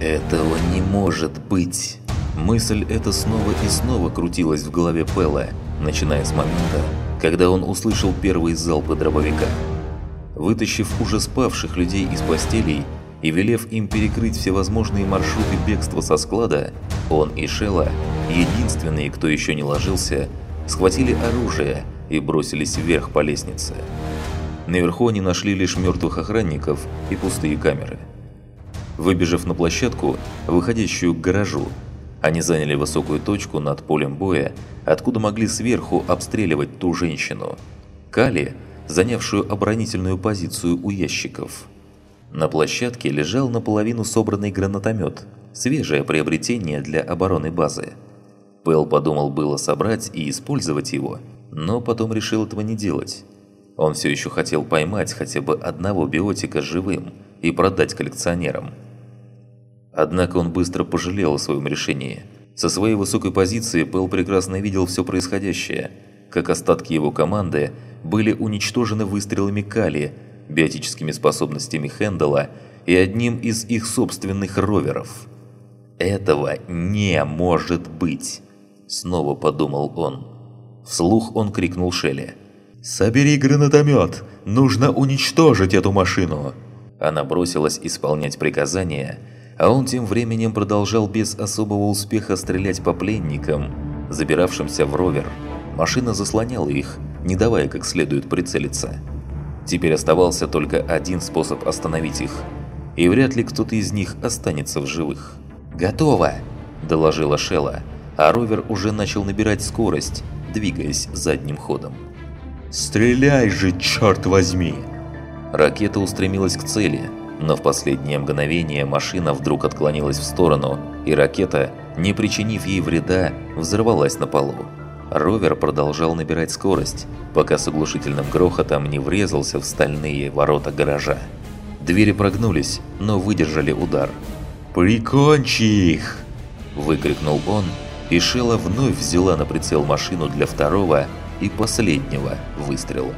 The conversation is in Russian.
Этого не может быть. Мысль эта снова и снова крутилась в голове Пэлла, начиная с момента, когда он услышал первые залпы дробовика. Вытащив уже спавших людей из постелей и велев им перекрыть всевозможные маршруты бегства со склада, он и Шелла, единственные, кто еще не ложился, схватили оружие и бросились вверх по лестнице. Наверху они нашли лишь мертвых охранников и пустые камеры. Выбежав на площадку, выходящую к гаражу, они заняли высокую точку над полем боя, откуда могли сверху обстреливать ту женщину. Кали, занявшую оборонительную позицию у ящиков. На площадке лежал наполовину собранный гранатомет, свежее приобретение для обороны базы. Пэл подумал было собрать и использовать его, но потом решил этого не делать. Он все еще хотел поймать хотя бы одного биотика живым и продать коллекционерам. Однако он быстро пожалел о своем решении. Со своей высокой позиции Пэл прекрасно видел все происходящее, как остатки его команды были уничтожены выстрелами Кали, биотическими способностями Хендала и одним из их собственных роверов. «Этого не может быть!» – снова подумал он. Вслух он крикнул Шелли. «Собери гранатомет! Нужно уничтожить эту машину!» Она бросилась исполнять приказания – а он тем временем продолжал без особого успеха стрелять по пленникам, забиравшимся в ровер. Машина заслоняла их, не давая как следует прицелиться. Теперь оставался только один способ остановить их, и вряд ли кто-то из них останется в живых. «Готово!» – доложила Шелла, а ровер уже начал набирать скорость, двигаясь задним ходом. «Стреляй же, черт возьми!» Ракета устремилась к цели – но в последнее мгновение машина вдруг отклонилась в сторону, и ракета, не причинив ей вреда, взорвалась на полу. Ровер продолжал набирать скорость, пока с оглушительным грохотом не врезался в стальные ворота гаража. Двери прогнулись, но выдержали удар. «Прикончи их!» – выкрикнул он, и Шелла вновь взяла на прицел машину для второго и последнего выстрела.